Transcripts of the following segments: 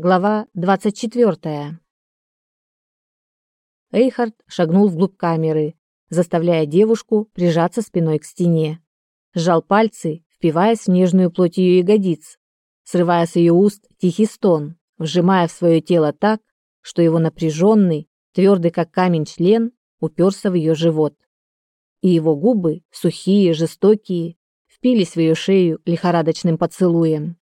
Глава 24. Эйхард шагнул вглубь камеры, заставляя девушку прижаться спиной к стене. Сжал пальцы, впиваясь в нежную плоть ее ягодиц, срывая с ее уст тихий стон, вжимая в свое тело так, что его напряженный, твердый как камень член уперся в ее живот. И его губы, сухие, жестокие, впились в ее шею лихорадочным поцелуем.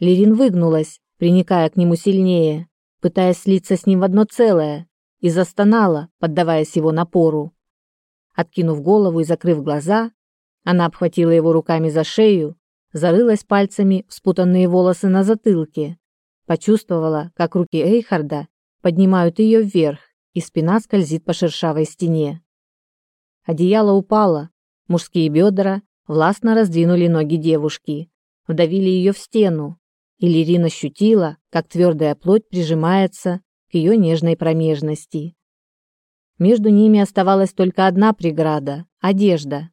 Лирин выгнулась, приникая к нему сильнее, пытаясь слиться с ним в одно целое, и застонала, поддаваясь его напору. Откинув голову и закрыв глаза, она обхватила его руками за шею, зарылась пальцами в спутанные волосы на затылке, почувствовала, как руки Эйхарда поднимают ее вверх, и спина скользит по шершавой стене. Одеяло упало, мужские бедра властно раздвинули ноги девушки, вдавили ее в стену, и Лирин ощутила, как твердая плоть прижимается к ее нежной промежности. Между ними оставалась только одна преграда – одежда.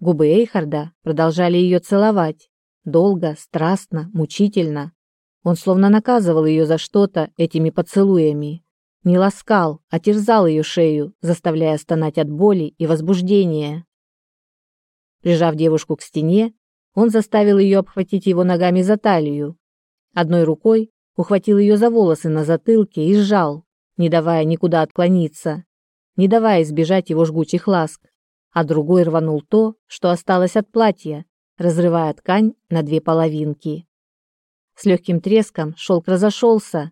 Губы Эйхарда продолжали ее целовать, долго, страстно, мучительно. Он словно наказывал ее за что-то этими поцелуями. Не ласкал, а терзал ее шею, заставляя стонать от боли и возбуждения. Прижав девушку к стене, он заставил ее обхватить его ногами за талию. Одной рукой ухватил ее за волосы на затылке и сжал, не давая никуда отклониться, не давая избежать его жгучих ласк, а другой рванул то, что осталось от платья, разрывая ткань на две половинки. С легким треском шелк разошелся.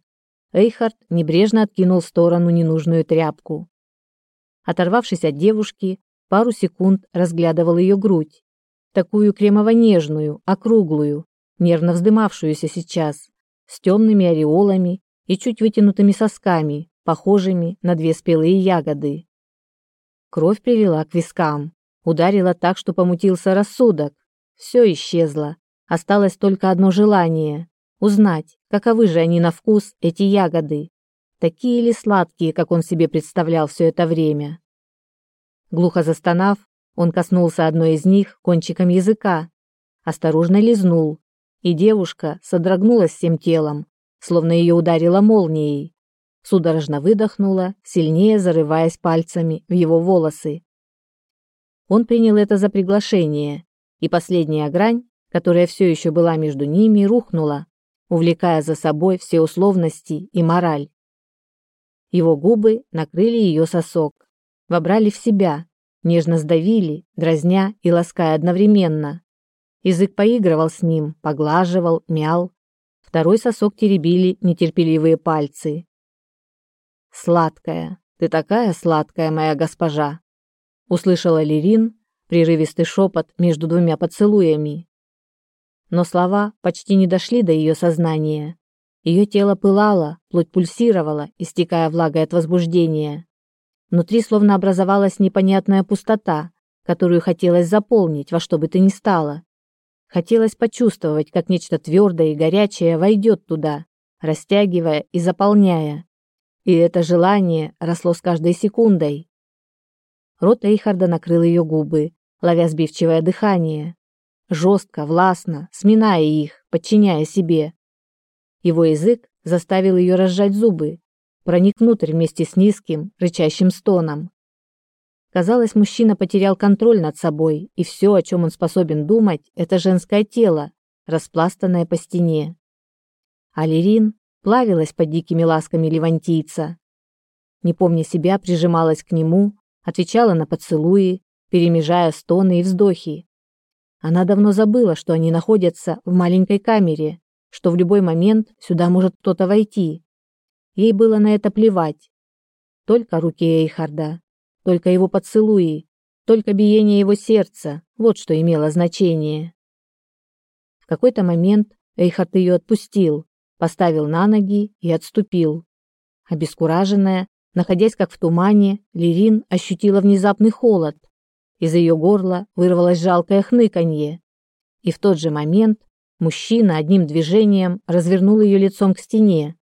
Эйхард небрежно откинул в сторону ненужную тряпку. Оторвавшись от девушки, пару секунд разглядывал ее грудь, такую кремово-нежную, округлую, нервно вздымавшуюся сейчас, с темными ореолами и чуть вытянутыми сосками, похожими на две спелые ягоды. Кровь привела к вискам, ударила так, что помутился рассудок. Все исчезло, осталось только одно желание — узнать, каковы же они на вкус, эти ягоды, такие ли сладкие, как он себе представлял все это время. Глухо застонав, он коснулся одной из них кончиком языка, осторожно лизнул, и девушка содрогнулась всем телом, словно ее ударило молнией. Судорожно выдохнула, сильнее зарываясь пальцами в его волосы. Он принял это за приглашение, и последняя грань, которая все еще была между ними, рухнула, увлекая за собой все условности и мораль. Его губы накрыли ее сосок, вобрали в себя, нежно сдавили, дразня и лаская одновременно. Язык поигрывал с ним, поглаживал, мял. Второй сосок теребили нетерпеливые пальцы. «Сладкая, ты такая сладкая, моя госпожа!» Услышала Лерин прерывистый шепот между двумя поцелуями. Но слова почти не дошли до ее сознания. Ее тело пылало, плоть пульсировала, истекая влагой от возбуждения. Внутри словно образовалась непонятная пустота, которую хотелось заполнить во что бы то ни стало. Хотелось почувствовать, как нечто твердое и горячее войдет туда, растягивая и заполняя. И это желание росло с каждой секундой. Рот Эйхарда накрыл ее губы, ловя сбивчивое дыхание. Жестко, властно, сминая их, подчиняя себе. Его язык заставил ее разжать зубы, проник внутрь вместе с низким, рычащим стоном. Казалось, мужчина потерял контроль над собой, и все, о чем он способен думать, это женское тело, распластанное по стене. Алирин плавилась под дикими ласками левантийца. Не помня себя, прижималась к нему, отвечала на поцелуи, перемежая стоны и вздохи. Она давно забыла, что они находятся в маленькой камере, что в любой момент сюда может кто-то войти, Ей было на это плевать. Только руки Эйхарда, только его поцелуи, только биение его сердца, вот что имело значение. В какой-то момент Эйхард ее отпустил, поставил на ноги и отступил. Обескураженная, находясь как в тумане, Лирин ощутила внезапный холод. Из ее горла вырвалось жалкое хныканье. И в тот же момент мужчина одним движением развернул ее лицом к стене,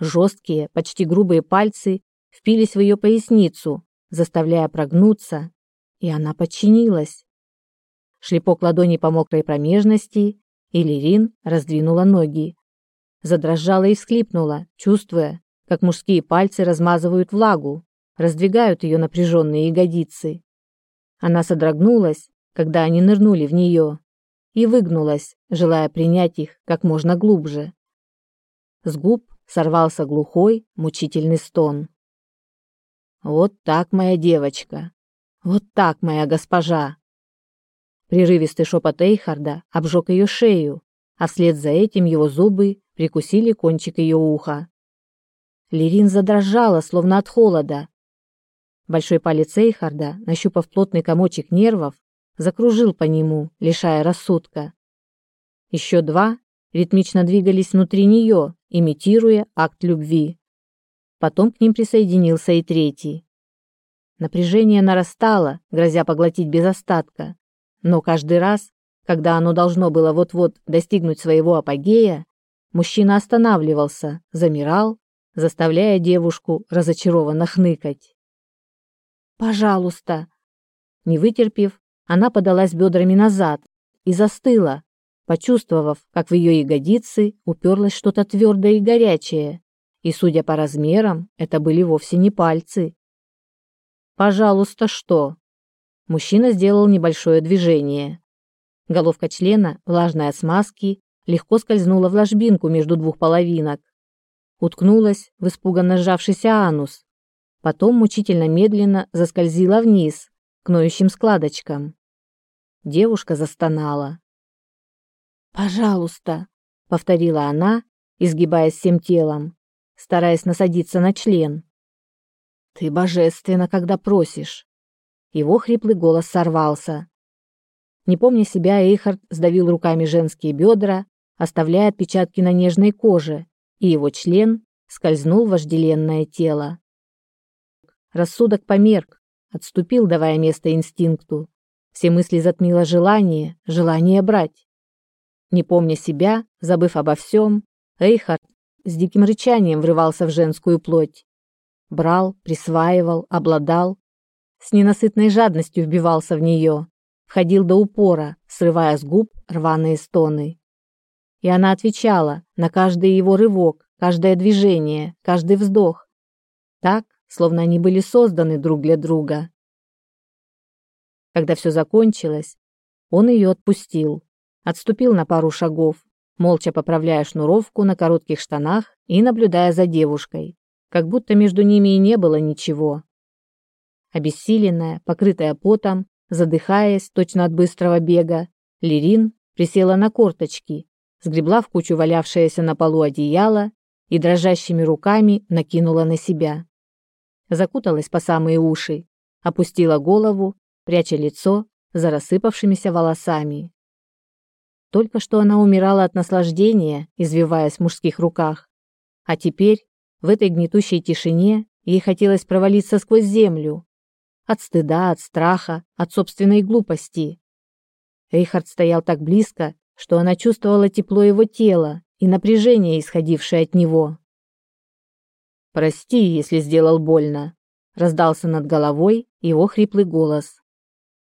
Жесткие, почти грубые пальцы впились в ее поясницу, заставляя прогнуться, и она подчинилась. Шлепок ладони по мокрой промежности, и Лерин раздвинула ноги. задрожала и всхлипнула, чувствуя, как мужские пальцы размазывают влагу, раздвигают ее напряженные ягодицы. Она содрогнулась, когда они нырнули в нее, и выгнулась, желая принять их как можно глубже. С губ сорвался глухой, мучительный стон. Вот так, моя девочка. Вот так, моя госпожа. Прерывистый шепот Эйхарда обжег ее шею, а вслед за этим его зубы прикусили кончик ее уха. Лирин задрожала, словно от холода. Большой палец Эйхарда, нащупав плотный комочек нервов, закружил по нему, лишая рассудка. Еще два ритмично двигались внутри нее, имитируя акт любви. Потом к ним присоединился и третий. Напряжение нарастало, грозя поглотить без остатка, но каждый раз, когда оно должно было вот-вот достигнуть своего апогея, мужчина останавливался, замирал, заставляя девушку разочарованно хныкать. «Пожалуйста!» Не вытерпев, она подалась бедрами назад и застыла, почувствовав, как в ее ягодицы уперлось что-то твердое и горячее, и, судя по размерам, это были вовсе не пальцы. «Пожалуйста, что?» Мужчина сделал небольшое движение. Головка члена, влажная от смазки, легко скользнула в ложбинку между двух половинок. Уткнулась в испуганно сжавшийся анус. Потом мучительно медленно заскользила вниз, к ноющим складочкам. Девушка застонала. «Пожалуйста», — повторила она, изгибаясь всем телом стараясь насадиться на член. Ты божественна, когда просишь. Его хриплый голос сорвался. Не помня себя, Эйхард сдавил руками женские бедра, оставляя отпечатки на нежной коже, и его член скользнул в вожделенное тело. Рассудок померк, отступил, давая место инстинкту. Все мысли затмило желание, желание брать. Не помня себя, забыв обо всем, Эйхард с диким рычанием врывался в женскую плоть. Брал, присваивал, обладал, с ненасытной жадностью вбивался в нее, входил до упора, срывая с губ рваные стоны. И она отвечала на каждый его рывок, каждое движение, каждый вздох, так, словно они были созданы друг для друга. Когда все закончилось, он ее отпустил, отступил на пару шагов, молча поправляя шнуровку на коротких штанах и наблюдая за девушкой, как будто между ними и не было ничего. Обессиленная, покрытая потом, задыхаясь точно от быстрого бега, Лирин присела на корточки, сгребла в кучу валявшееся на полу одеяло и дрожащими руками накинула на себя. Закуталась по самые уши, опустила голову, пряча лицо за рассыпавшимися волосами. Только что она умирала от наслаждения, извиваясь в мужских руках. А теперь, в этой гнетущей тишине, ей хотелось провалиться сквозь землю. От стыда, от страха, от собственной глупости. Эйхард стоял так близко, что она чувствовала тепло его тела и напряжение, исходившее от него. «Прости, если сделал больно», — раздался над головой его хриплый голос.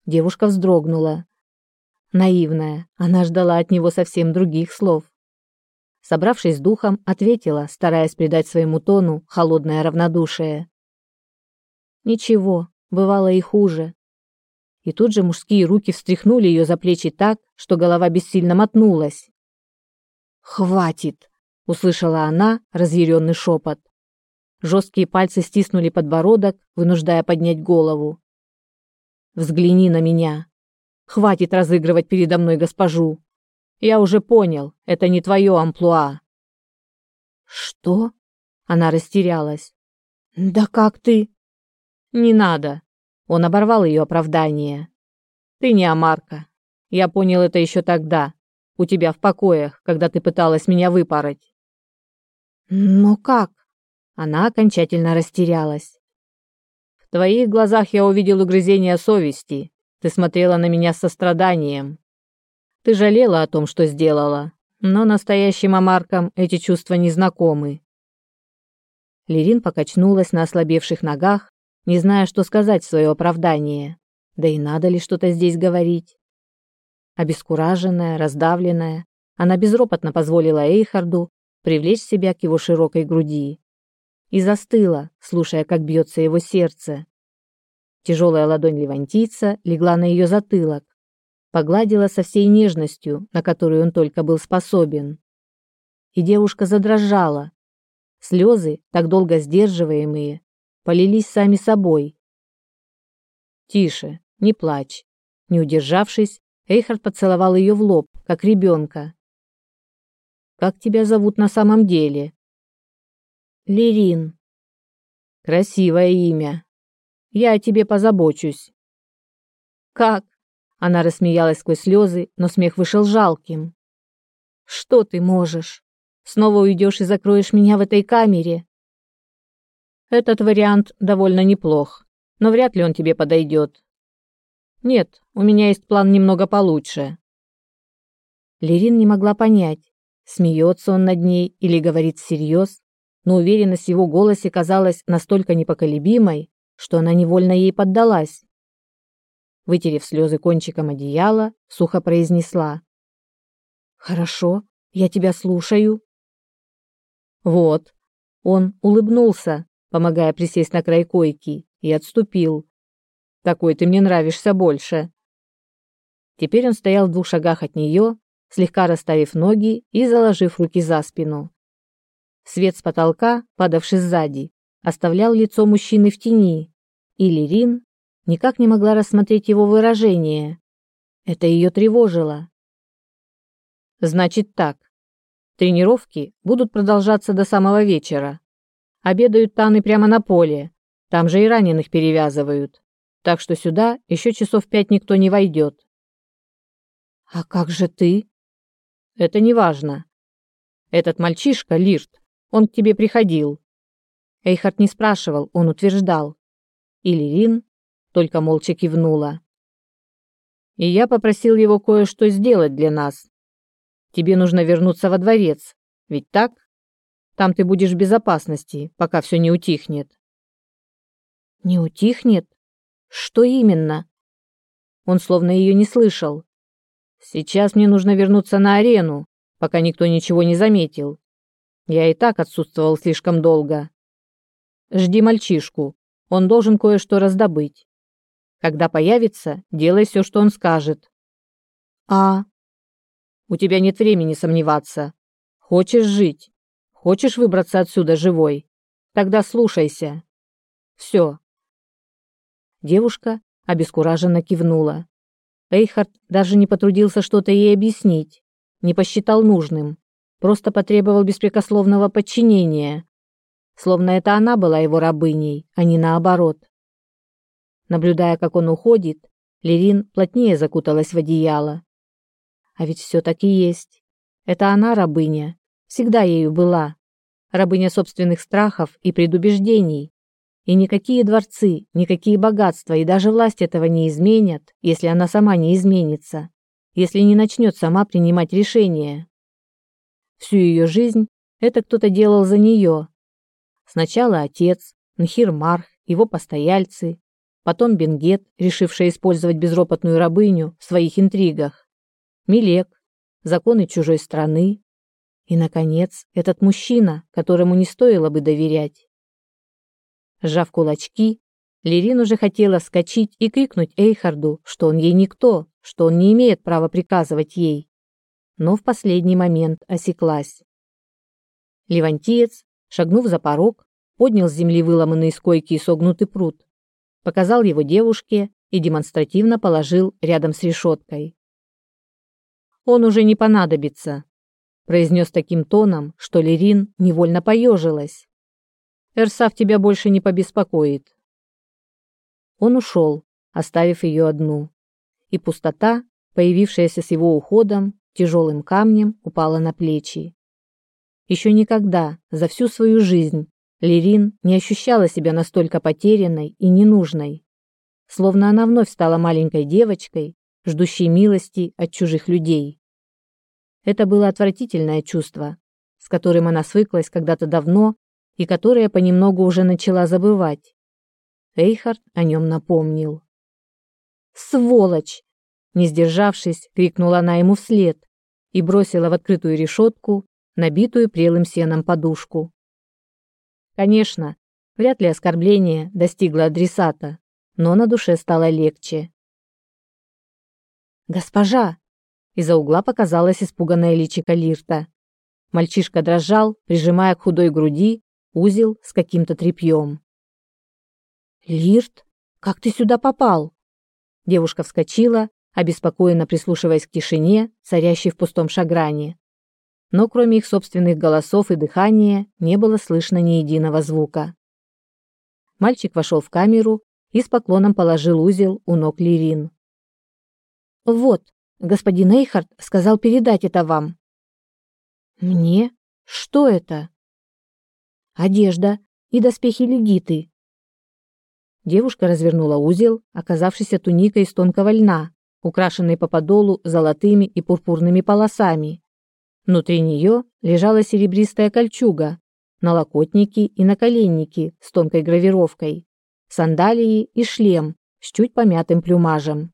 Девушка вздрогнула, Наивная, она ждала от него совсем других слов. Собравшись с духом, ответила, стараясь придать своему тону холодное равнодушие. Ничего, бывало и хуже. И тут же мужские руки встряхнули ее за плечи так, что голова бессильно мотнулась. «Хватит!» — услышала она разъяренный шепот. Жесткие пальцы стиснули подбородок, вынуждая поднять голову. «Взгляни на меня!» Хватит разыгрывать передо мной госпожу. Я уже понял, это не твое амплуа. Что? Она растерялась. Да как ты? Не надо. Он оборвал ее оправдание. Ты не Амарка. Я понял это еще тогда, у тебя в покоях, когда ты пыталась меня выпороть. Но как? Она окончательно растерялась. В твоих глазах я увидел угрызение совести, ты смотрела на меня с состраданием. Ты жалела о том, что сделала, но настоящим амаркам эти чувства не знакомы. Лерин покачнулась на ослабевших ногах, не зная, что сказать в свое оправдание. Да и надо ли что-то здесь говорить? Обескураженная, раздавленная, она безропотно позволила Эйхарду привлечь себя к его широкой груди. И застыла, слушая, как бьется его сердце. Тяжелая ладонь левантийца легла на ее затылок, погладила со всей нежностью, на которую он только был способен. И девушка задрожала. Слезы, так долго сдерживаемые, полились сами собой. «Тише, не плачь». Не удержавшись, Эйхард поцеловал ее в лоб, как ребенка. «Как тебя зовут на самом деле?» «Лерин». «Красивое имя. Я о тебе позабочусь». «Как?» Она рассмеялась сквозь слезы, но смех вышел жалким. «Что ты можешь? Снова уйдешь и закроешь меня в этой камере?» «Этот вариант довольно неплох, но вряд ли он тебе подойдет. Нет, у меня есть план немного получше». Лерин не могла понять, смеется он над ней или говорит всерьез, но уверенность в его голосе казалась настолько непоколебимой, что она невольно ей поддалась вытерев слезы кончиком одеяла, сухо произнесла. «Хорошо, я тебя слушаю». «Вот». Он улыбнулся, помогая присесть на край койки, и отступил. «Такой ты мне нравишься больше». Теперь он стоял в двух шагах от нее, слегка расставив ноги и заложив руки за спину. Свет с потолка, падавший сзади, оставлял лицо мужчины в тени, и Лерин никак не могла рассмотреть его выражение. Это ее тревожило. Значит так. Тренировки будут продолжаться до самого вечера. Обедают таны прямо на поле. Там же и раненых перевязывают. Так что сюда еще часов пять никто не войдет. А как же ты? Это не важно. Этот мальчишка, Лирт, он к тебе приходил. Эйхард не спрашивал, он утверждал. И Лирин только молча кивнула. И я попросил его кое-что сделать для нас. Тебе нужно вернуться во дворец, ведь так? Там ты будешь в безопасности, пока все не утихнет. Не утихнет? Что именно? Он словно ее не слышал. Сейчас мне нужно вернуться на арену, пока никто ничего не заметил. Я и так отсутствовал слишком долго. Жди мальчишку, он должен кое-что раздобыть. Когда появится, делай все, что он скажет. А? У тебя нет времени сомневаться. Хочешь жить? Хочешь выбраться отсюда живой? Тогда слушайся. Все. Девушка обескураженно кивнула. Эйхард даже не потрудился что-то ей объяснить, не посчитал нужным, просто потребовал беспрекословного подчинения, словно это она была его рабыней, а не наоборот. Наблюдая, как он уходит, Лерин плотнее закуталась в одеяло. А ведь все таки есть. Это она рабыня, всегда ею была. Рабыня собственных страхов и предубеждений. И никакие дворцы, никакие богатства и даже власть этого не изменят, если она сама не изменится, если не начнет сама принимать решения. Всю ее жизнь это кто-то делал за нее. Сначала отец, Нхирмарх, его постояльцы, потом Бенгет, решивший использовать безропотную рабыню в своих интригах, Милек, законы чужой страны и, наконец, этот мужчина, которому не стоило бы доверять. Сжав кулачки, Лерин уже хотела вскочить и крикнуть Эйхарду, что он ей никто, что он не имеет права приказывать ей, но в последний момент осеклась. Левантиец, шагнув за порог, поднял с земли выломанный из койки и согнутый пруд показал его девушке и демонстративно положил рядом с решеткой. «Он уже не понадобится», – произнес таким тоном, что Лерин невольно поежилась. «Эрсав тебя больше не побеспокоит». Он ушел, оставив ее одну, и пустота, появившаяся с его уходом, тяжелым камнем упала на плечи. Еще никогда за всю свою жизнь Лерин не ощущала себя настолько потерянной и ненужной, словно она вновь стала маленькой девочкой, ждущей милости от чужих людей. Это было отвратительное чувство, с которым она свыклась когда-то давно и которое понемногу уже начала забывать. Эйхард о нем напомнил. «Сволочь!» Не сдержавшись, крикнула она ему вслед и бросила в открытую решетку набитую прелым сеном подушку. Конечно, вряд ли оскорбление достигло адресата, но на душе стало легче. «Госпожа!» Из-за угла показалась испуганная личико Лирта. Мальчишка дрожал, прижимая к худой груди узел с каким-то тряпьем. «Лирт, как ты сюда попал?» Девушка вскочила, обеспокоенно прислушиваясь к тишине, царящей в пустом шагране. Но кроме их собственных голосов и дыхания не было слышно ни единого звука. Мальчик вошел в камеру и с поклоном положил узел у ног Лирин. «Вот, господин Эйхард сказал передать это вам». «Мне? Что это?» «Одежда и доспехи легиты». Девушка развернула узел, оказавшийся туникой из тонкого льна, украшенной по подолу золотыми и пурпурными полосами. Внутри нее лежала серебристая кольчуга, налокотники и наколенники с тонкой гравировкой, сандалии и шлем с чуть помятым плюмажем.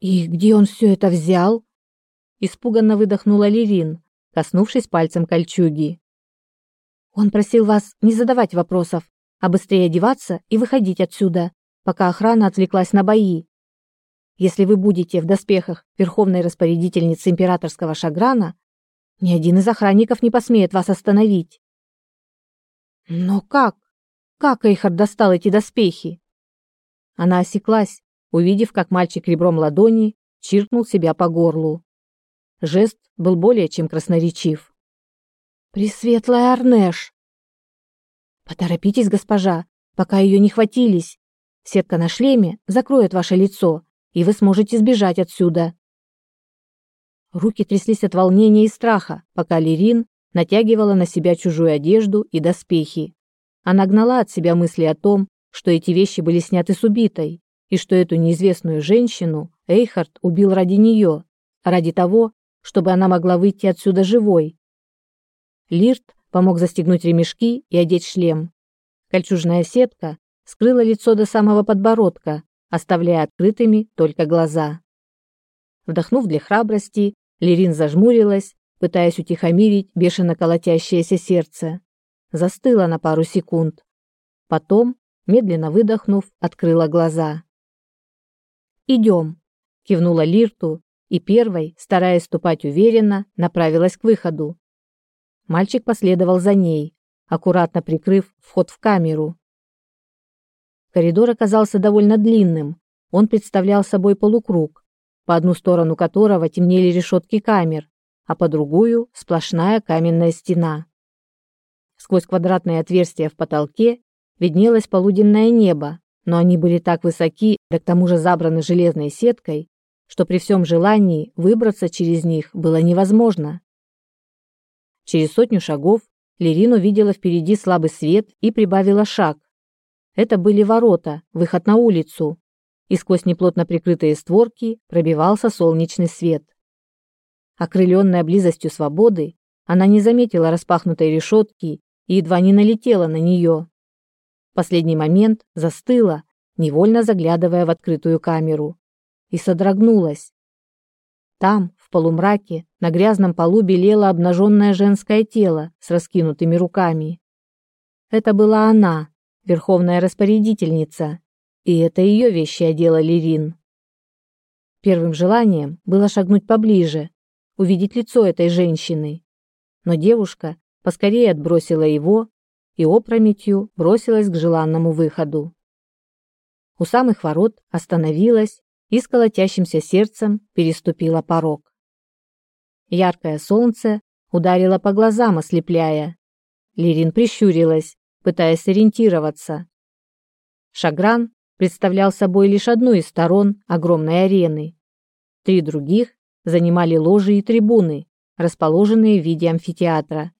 «И где он все это взял?» Испуганно выдохнула Лерин, коснувшись пальцем кольчуги. «Он просил вас не задавать вопросов, а быстрее одеваться и выходить отсюда, пока охрана отвлеклась на бои. Если вы будете в доспехах верховной распорядительницы императорского шаграна, ни один из охранников не посмеет вас остановить». «Но как? Как Эйхард достал эти доспехи?» Она осеклась, увидев, как мальчик ребром ладони чиркнул себя по горлу. Жест был более чем красноречив. «Пресветлая Арнеш!» «Поторопитесь, госпожа, пока ее не хватились. Сетка на шлеме закроет ваше лицо, и вы сможете сбежать отсюда». Руки тряслись от волнения и страха, пока Лерин натягивала на себя чужую одежду и доспехи. Она гнала от себя мысли о том, что эти вещи были сняты с убитой, и что эту неизвестную женщину Эйхард убил ради нее, ради того, чтобы она могла выйти отсюда живой. Лирт помог застегнуть ремешки и одеть шлем. Кольчужная сетка скрыла лицо до самого подбородка, оставляя открытыми только глаза. Вдохнув для храбрости, Лерин зажмурилась, пытаясь утихомирить бешено колотящееся сердце. Застыла на пару секунд. Потом, медленно выдохнув, открыла глаза. «Идем», — кивнула Лирту и первой, стараясь ступать уверенно, направилась к выходу. Мальчик последовал за ней, аккуратно прикрыв вход в камеру. Коридор оказался довольно длинным. Он представлял собой полукруг, по одну сторону которого темнели решетки камер, а по другую сплошная каменная стена. Сквозь квадратные отверстия в потолке виднелось полуденное небо, но они были так высоки, да к тому же забраны железной сеткой, что при всем желании выбраться через них было невозможно. Через сотню шагов Лерин увидела впереди слабый свет и прибавила шаг. Это были ворота, выход на улицу, и сквозь неплотно прикрытые створки пробивался солнечный свет. Окрыленная близостью свободы, она не заметила распахнутой решетки и едва не налетела на нее последний момент застыла, невольно заглядывая в открытую камеру, и содрогнулась. Там, в полумраке, на грязном полу белело обнаженное женское тело с раскинутыми руками. Это была она, верховная распорядительница, и это ее вещи одела Лерин. Первым желанием было шагнуть поближе, увидеть лицо этой женщины. Но девушка поскорее отбросила его и опрометью бросилась к желанному выходу. У самых ворот остановилась и с колотящимся сердцем переступила порог. Яркое солнце ударило по глазам, ослепляя. Лирин прищурилась, пытаясь ориентироваться. Шагран представлял собой лишь одну из сторон огромной арены. Три других занимали ложи и трибуны, расположенные в виде амфитеатра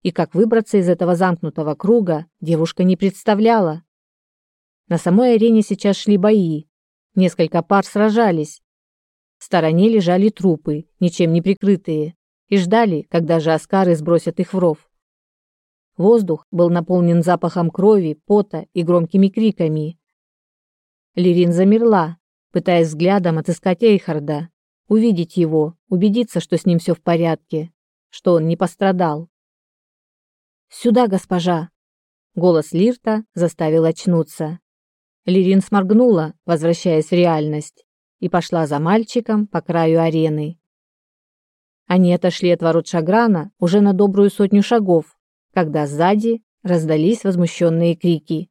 и как выбраться из этого замкнутого круга девушка не представляла. На самой арене сейчас шли бои. Несколько пар сражались. В стороне лежали трупы, ничем не прикрытые, и ждали, когда же аскары сбросят их в ров. Воздух был наполнен запахом крови, пота и громкими криками. Лирин замерла, пытаясь взглядом отыскать Эйхарда, увидеть его, убедиться, что с ним все в порядке. что он не пострадал. «Сюда, госпожа!» Голос Лирта заставил очнуться. Лирин сморгнула, возвращаясь в реальность, и пошла за мальчиком по краю арены. Они отошли от ворот Шаграна уже на добрую сотню шагов, когда сзади раздались возмущенные крики.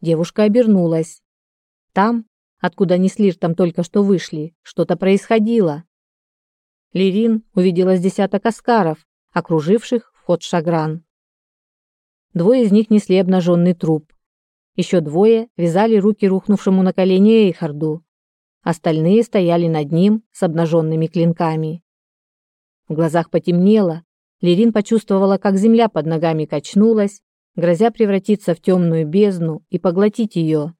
Девушка обернулась. Там, откуда они с Лиртом только что вышли, что-то происходило. Лирин увидела с десяток аскаров, окруживших вход Шагран. Двое из них несли обнаженный труп. Еще двое вязали руки рухнувшему на колени Эйхарду. Остальные стояли над ним с обнаженными клинками. В глазах потемнело. Лерин почувствовала, как земля под ногами качнулась, грозя превратиться в темную бездну и поглотить ее.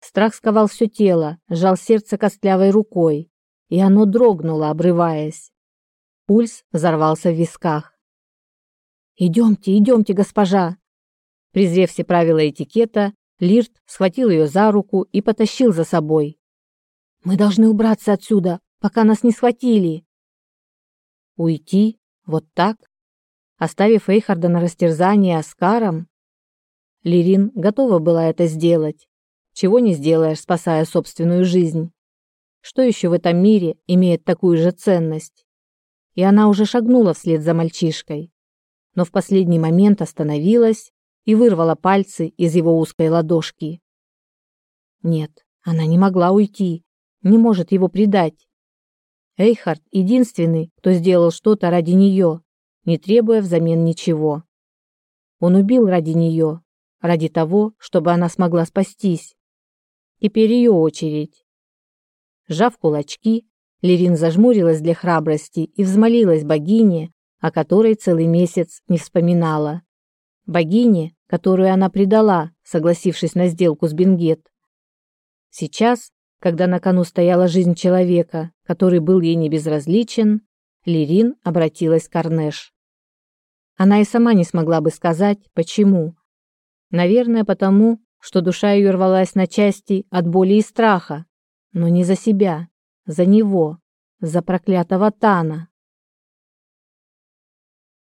Страх сковал все тело, сжал сердце костлявой рукой, и оно дрогнуло, обрываясь. Пульс взорвался в висках. «Идемте, идемте, госпожа!» Презрев все правила этикета, Лирт схватил ее за руку и потащил за собой. «Мы должны убраться отсюда, пока нас не схватили!» Уйти? Вот так? Оставив Эйхарда на растерзание Аскаром? Лирин готова была это сделать. Чего не сделаешь, спасая собственную жизнь. Что еще в этом мире имеет такую же ценность? И она уже шагнула вслед за мальчишкой, но в последний момент остановилась и вырвала пальцы из его узкой ладошки. Нет, она не могла уйти, не может его предать. Эйхард единственный, кто сделал что-то ради нее, не требуя взамен ничего. Он убил ради нее, ради того, чтобы она смогла спастись. Теперь ее очередь. Сжав кулачки, Лерин зажмурилась для храбрости и взмолилась богине, о которой целый месяц не вспоминала. Богине, которую она предала, согласившись на сделку с Бенгет. Сейчас, когда на кону стояла жизнь человека, который был ей не безразличен, Лирин обратилась к Арнеш. Она и сама не смогла бы сказать, почему. Наверное, потому, что душа ее рвалась на части от боли и страха, но не за себя, за него, за проклятого Тана.